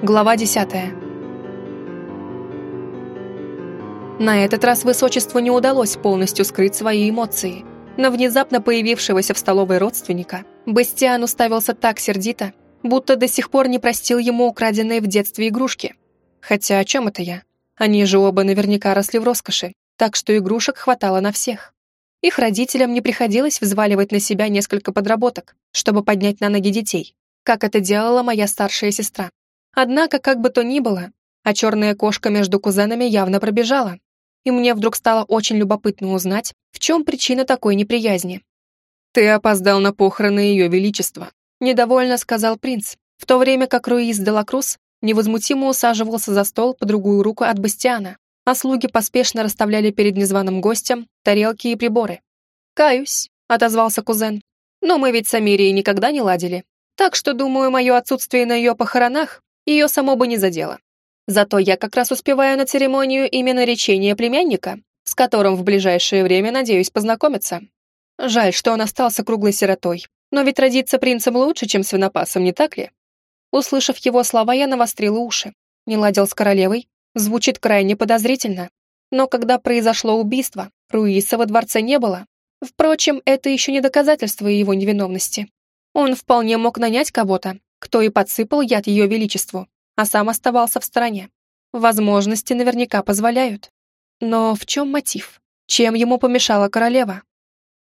Глава 10. На этот раз высочеству не удалось полностью скрыть свои эмоции. На внезапно появившегося в столовой родственника Бастиан уставился так сердито, будто до сих пор не простил ему украденные в детстве игрушки. Хотя о чем это я? Они же оба наверняка росли в роскоши, так что игрушек хватало на всех. Их родителям не приходилось взваливать на себя несколько подработок, чтобы поднять на ноги детей, как это делала моя старшая сестра. Однако, как бы то ни было, а черная кошка между кузенами явно пробежала, и мне вдруг стало очень любопытно узнать, в чем причина такой неприязни. «Ты опоздал на похороны Ее Величества», — недовольно сказал принц, в то время как Руиз де Лакрус невозмутимо усаживался за стол по другую руку от Бастиана, а слуги поспешно расставляли перед незваным гостем тарелки и приборы. «Каюсь», — отозвался кузен, «но мы ведь с Амирией никогда не ладили, так что, думаю, мое отсутствие на ее похоронах ее само бы не задело. Зато я как раз успеваю на церемонию именно речения племянника, с которым в ближайшее время надеюсь познакомиться. Жаль, что он остался круглой сиротой, но ведь родиться принцем лучше, чем свинопасом, не так ли? Услышав его слова, я навострила уши. Не ладил с королевой? Звучит крайне подозрительно. Но когда произошло убийство, Руиса во дворце не было. Впрочем, это еще не доказательство его невиновности. Он вполне мог нанять кого-то, кто и подсыпал яд ее величеству, а сам оставался в стороне. Возможности наверняка позволяют. Но в чем мотив? Чем ему помешала королева?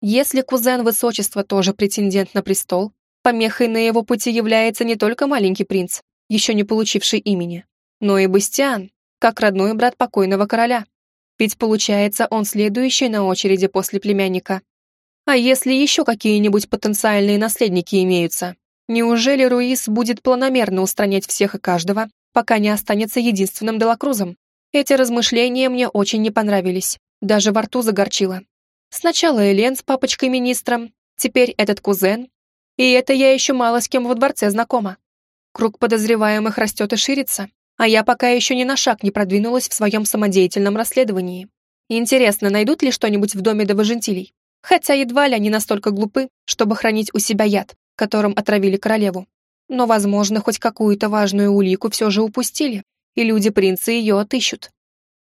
Если кузен высочества тоже претендент на престол, помехой на его пути является не только маленький принц, еще не получивший имени, но и Бастиан, как родной брат покойного короля. Ведь получается, он следующий на очереди после племянника. А если еще какие-нибудь потенциальные наследники имеются, Неужели Руис будет планомерно устранять всех и каждого, пока не останется единственным Делакрузом? Эти размышления мне очень не понравились, даже во рту загорчило. Сначала Элен с папочкой-министром, теперь этот кузен, и это я еще мало с кем во дворце знакома. Круг подозреваемых растет и ширится, а я пока еще ни на шаг не продвинулась в своем самодеятельном расследовании. Интересно, найдут ли что-нибудь в доме Довожентилей? Хотя едва ли они настолько глупы, чтобы хранить у себя яд которым отравили королеву. Но, возможно, хоть какую-то важную улику все же упустили, и люди принца ее отыщут.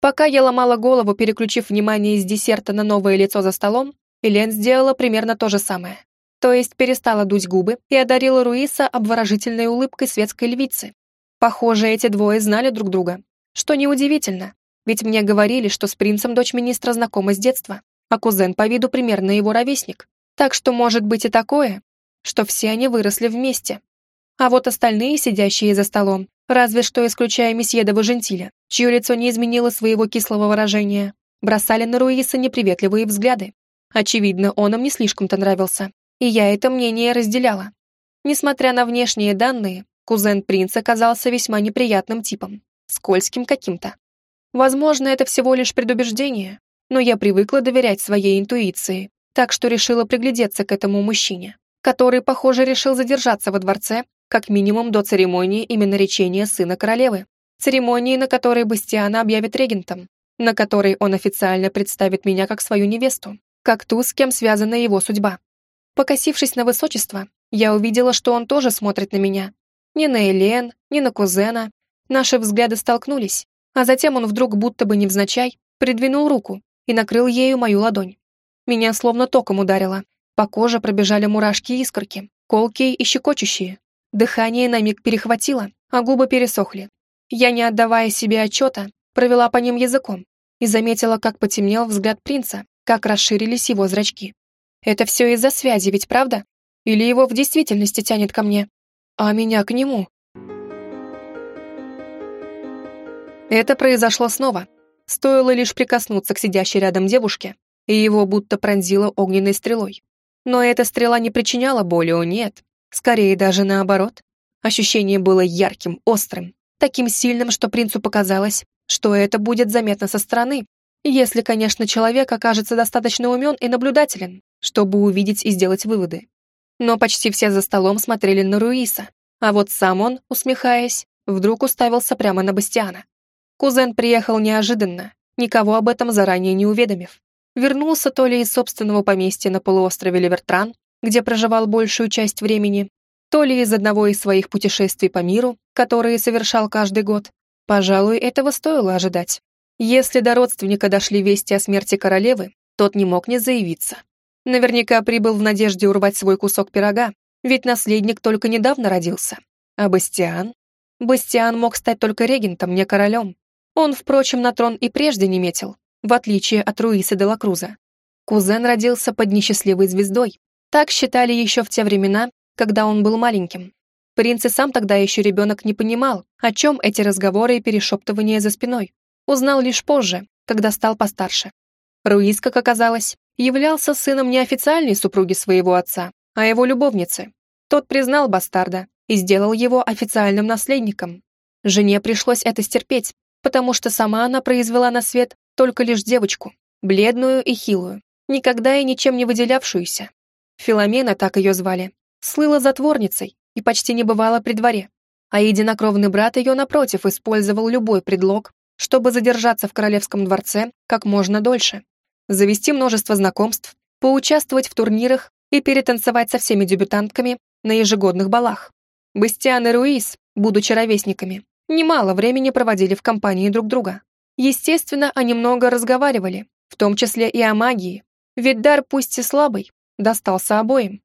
Пока я ломала голову, переключив внимание из десерта на новое лицо за столом, Элен сделала примерно то же самое. То есть перестала дуть губы и одарила Руиса обворожительной улыбкой светской львицы. Похоже, эти двое знали друг друга. Что неудивительно, ведь мне говорили, что с принцем дочь министра знакома с детства, а кузен по виду примерно его ровесник. Так что может быть и такое, что все они выросли вместе. А вот остальные, сидящие за столом, разве что исключая месье де Важентиля, чье лицо не изменило своего кислого выражения, бросали на Руиса неприветливые взгляды. Очевидно, он им не слишком-то нравился, и я это мнение разделяла. Несмотря на внешние данные, кузен принца казался весьма неприятным типом, скользким каким-то. Возможно, это всего лишь предубеждение, но я привыкла доверять своей интуиции, так что решила приглядеться к этому мужчине который, похоже, решил задержаться во дворце как минимум до церемонии именно речения сына королевы, церемонии, на которой Бастиана объявит регентом, на которой он официально представит меня как свою невесту, как ту, с кем связана его судьба. Покосившись на высочество, я увидела, что он тоже смотрит на меня. Ни на Элен, ни на кузена. Наши взгляды столкнулись, а затем он вдруг будто бы невзначай придвинул руку и накрыл ею мою ладонь. Меня словно током ударило, по коже пробежали мурашки и искорки, колкие и щекочущие. Дыхание на миг перехватило, а губы пересохли. Я, не отдавая себе отчета, провела по ним языком и заметила, как потемнел взгляд принца, как расширились его зрачки. Это все из-за связи, ведь правда? Или его в действительности тянет ко мне, а меня к нему? Это произошло снова. Стоило лишь прикоснуться к сидящей рядом девушке, и его будто пронзило огненной стрелой. Но эта стрела не причиняла боли, о нет. Скорее даже наоборот. Ощущение было ярким, острым, таким сильным, что принцу показалось, что это будет заметно со стороны, если, конечно, человек окажется достаточно умен и наблюдателен, чтобы увидеть и сделать выводы. Но почти все за столом смотрели на Руиса, а вот сам он, усмехаясь, вдруг уставился прямо на Бастиана. Кузен приехал неожиданно, никого об этом заранее не уведомив. Вернулся то ли из собственного поместья на полуострове Левертран, где проживал большую часть времени, то ли из одного из своих путешествий по миру, которые совершал каждый год. Пожалуй, этого стоило ожидать. Если до родственника дошли вести о смерти королевы, тот не мог не заявиться. Наверняка прибыл в надежде урвать свой кусок пирога, ведь наследник только недавно родился. А Бастиан? Бастиан мог стать только регентом, не королем. Он, впрочем, на трон и прежде не метил, в отличие от Руиса де Лакруза. Кузен родился под несчастливой звездой. Так считали еще в те времена, когда он был маленьким. Принц и сам тогда еще ребенок не понимал, о чем эти разговоры и перешептывания за спиной. Узнал лишь позже, когда стал постарше. Руис, как оказалось, являлся сыном неофициальной супруги своего отца, а его любовницы. Тот признал бастарда и сделал его официальным наследником. Жене пришлось это стерпеть, потому что сама она произвела на свет только лишь девочку, бледную и хилую, никогда и ничем не выделявшуюся. Филомена, так ее звали, слыла затворницей и почти не бывала при дворе, а единокровный брат ее, напротив, использовал любой предлог, чтобы задержаться в королевском дворце как можно дольше, завести множество знакомств, поучаствовать в турнирах и перетанцевать со всеми дебютантками на ежегодных балах. Бастиан и Руис, будучи ровесниками, немало времени проводили в компании друг друга. Естественно, они много разговаривали, в том числе и о магии, ведь дар, пусть и слабый, достался обоим.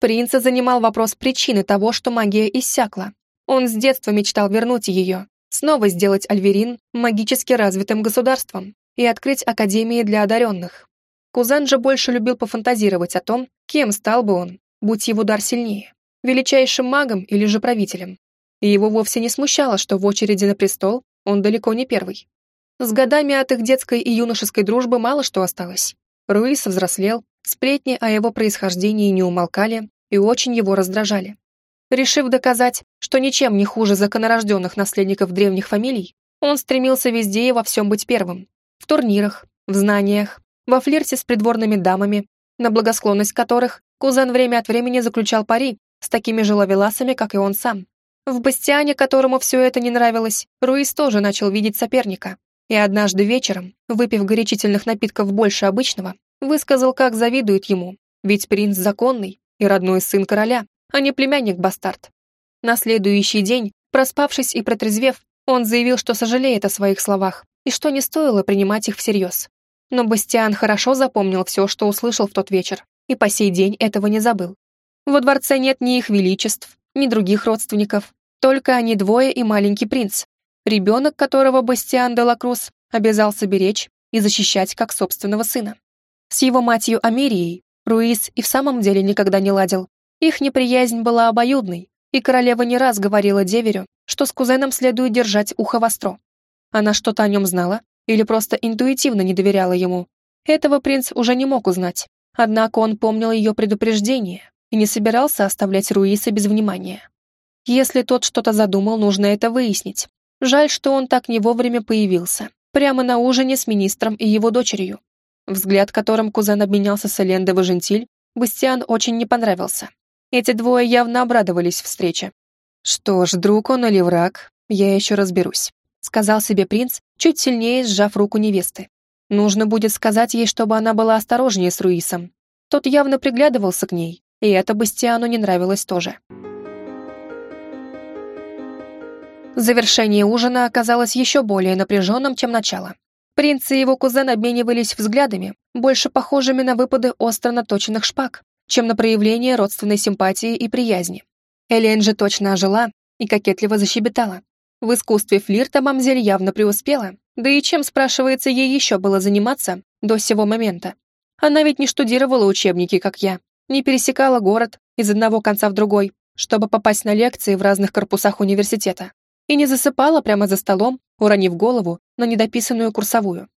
Принца занимал вопрос причины того, что магия иссякла. Он с детства мечтал вернуть ее, снова сделать Альверин магически развитым государством и открыть академии для одаренных. Кузен же больше любил пофантазировать о том, кем стал бы он, будь его дар сильнее, величайшим магом или же правителем. И его вовсе не смущало, что в очереди на престол он далеко не первый. С годами от их детской и юношеской дружбы мало что осталось. Руис взрослел, сплетни о его происхождении не умолкали и очень его раздражали. Решив доказать, что ничем не хуже законорожденных наследников древних фамилий, он стремился везде и во всем быть первым. В турнирах, в знаниях, во флирте с придворными дамами, на благосклонность которых кузен время от времени заключал пари с такими же ловеласами, как и он сам. В Бастиане, которому все это не нравилось, Руис тоже начал видеть соперника. И однажды вечером, выпив горячительных напитков больше обычного, высказал, как завидует ему, ведь принц законный и родной сын короля, а не племянник-бастард. На следующий день, проспавшись и протрезвев, он заявил, что сожалеет о своих словах и что не стоило принимать их всерьез. Но Бастиан хорошо запомнил все, что услышал в тот вечер, и по сей день этого не забыл. Во дворце нет ни их величеств, ни других родственников, только они двое и маленький принц, ребенок которого Бастиан де Лакрус обязался беречь и защищать как собственного сына. С его матью Америей Руис и в самом деле никогда не ладил, их неприязнь была обоюдной, и королева не раз говорила деверю, что с кузеном следует держать ухо востро. Она что-то о нем знала или просто интуитивно не доверяла ему. Этого принц уже не мог узнать. Однако он помнил ее предупреждение и не собирался оставлять Руиса без внимания. Если тот что-то задумал, нужно это выяснить. Жаль, что он так не вовремя появился, прямо на ужине с министром и его дочерью. Взгляд, которым кузен обменялся с Элендой Жентиль, Бастиан очень не понравился. Эти двое явно обрадовались встрече. «Что ж, друг он или враг, я еще разберусь», сказал себе принц, чуть сильнее сжав руку невесты. Нужно будет сказать ей, чтобы она была осторожнее с Руисом. Тот явно приглядывался к ней, и это Бастиану не нравилось тоже. Завершение ужина оказалось еще более напряженным, чем начало. Принц и его кузен обменивались взглядами, больше похожими на выпады остро наточенных шпаг, чем на проявление родственной симпатии и приязни. Элен же точно ожила и кокетливо защебетала. В искусстве флирта мамзель явно преуспела, да и чем, спрашивается, ей еще было заниматься до сего момента. Она ведь не штудировала учебники, как я, не пересекала город из одного конца в другой, чтобы попасть на лекции в разных корпусах университета, и не засыпала прямо за столом, уронив голову на недописанную курсовую.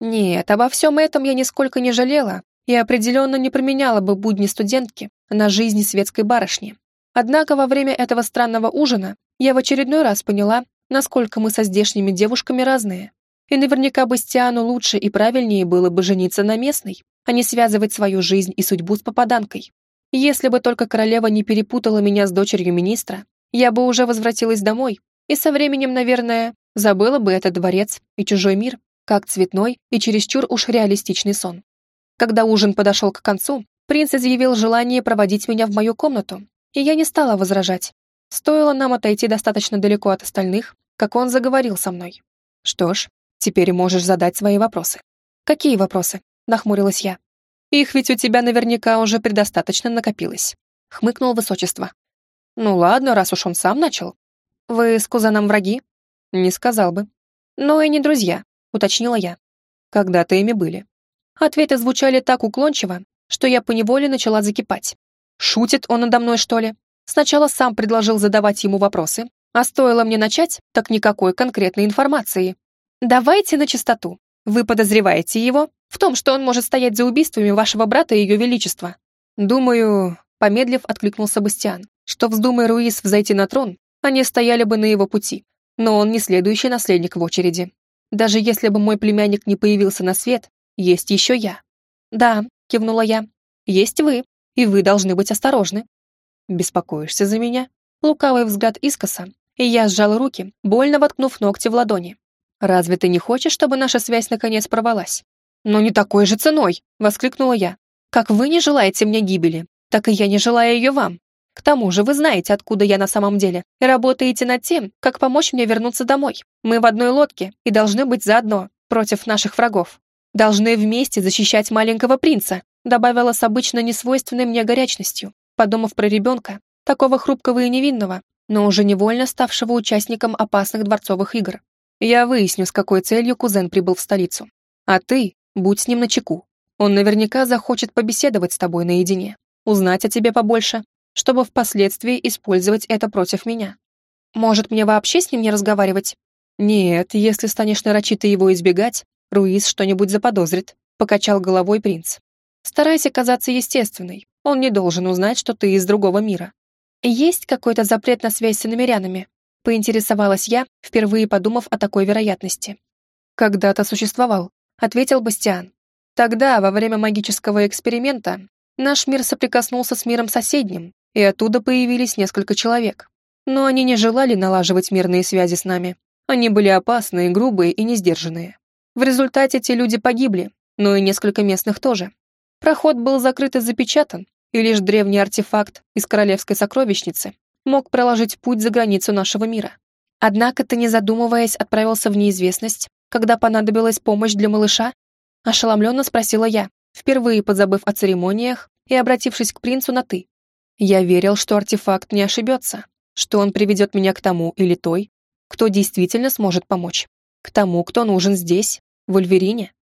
Нет, обо всем этом я нисколько не жалела и определенно не променяла бы будни студентки на жизнь светской барышни. Однако во время этого странного ужина я в очередной раз поняла, насколько мы со здешними девушками разные. И наверняка Бастиану лучше и правильнее было бы жениться на местной, а не связывать свою жизнь и судьбу с попаданкой. Если бы только королева не перепутала меня с дочерью министра, я бы уже возвратилась домой и со временем, наверное, забыла бы этот дворец и чужой мир, как цветной и чересчур уж реалистичный сон. Когда ужин подошел к концу, принц изъявил желание проводить меня в мою комнату, и я не стала возражать. Стоило нам отойти достаточно далеко от остальных, как он заговорил со мной. «Что ж, теперь можешь задать свои вопросы». «Какие вопросы?» — нахмурилась я. «Их ведь у тебя наверняка уже предостаточно накопилось», — хмыкнул высочество. «Ну ладно, раз уж он сам начал. Вы с кузеном враги?» «Не сказал бы». «Но и не друзья», — уточнила я. «Когда-то ими были». Ответы звучали так уклончиво, что я поневоле начала закипать. Шутит он надо мной, что ли? Сначала сам предложил задавать ему вопросы, а стоило мне начать, так никакой конкретной информации. Давайте на чистоту. Вы подозреваете его в том, что он может стоять за убийствами вашего брата и ее величества? Думаю, помедлив, откликнулся Бастиан, что вздумай Руис взойти на трон, они стояли бы на его пути. Но он не следующий наследник в очереди. Даже если бы мой племянник не появился на свет, есть еще я. Да, кивнула я, есть вы, и вы должны быть осторожны. Беспокоишься за меня? Лукавый взгляд искоса, и я сжал руки, больно воткнув ногти в ладони. «Разве ты не хочешь, чтобы наша связь наконец порвалась?» «Но не такой же ценой!» — воскликнула я. «Как вы не желаете мне гибели, так и я не желаю ее вам. К тому же вы знаете, откуда я на самом деле, и работаете над тем, как помочь мне вернуться домой. Мы в одной лодке и должны быть заодно, против наших врагов. Должны вместе защищать маленького принца», добавила с обычно несвойственной мне горячностью, подумав про ребенка, такого хрупкого и невинного, но уже невольно ставшего участником опасных дворцовых игр. Я выясню, с какой целью кузен прибыл в столицу. А ты будь с ним начеку. Он наверняка захочет побеседовать с тобой наедине, узнать о тебе побольше, чтобы впоследствии использовать это против меня. Может, мне вообще с ним не разговаривать? Нет, если станешь нарочито его избегать, Руис что-нибудь заподозрит, покачал головой принц. Старайся казаться естественной. Он не должен узнать, что ты из другого мира. «Есть какой-то запрет на связь с иномерянами?» — поинтересовалась я, впервые подумав о такой вероятности. «Когда-то существовал», — ответил Бастиан. «Тогда, во время магического эксперимента, наш мир соприкоснулся с миром соседним, и оттуда появились несколько человек. Но они не желали налаживать мирные связи с нами. Они были опасные, грубые и несдержанные. В результате те люди погибли, но и несколько местных тоже. Проход был закрыт и запечатан, и лишь древний артефакт из королевской сокровищницы мог проложить путь за границу нашего мира. Однако ты, не задумываясь, отправился в неизвестность, когда понадобилась помощь для малыша? Ошеломленно спросила я, впервые подзабыв о церемониях и обратившись к принцу на «ты». Я верил, что артефакт не ошибется, что он приведет меня к тому или той, кто действительно сможет помочь, к тому, кто нужен здесь, в Ульверине.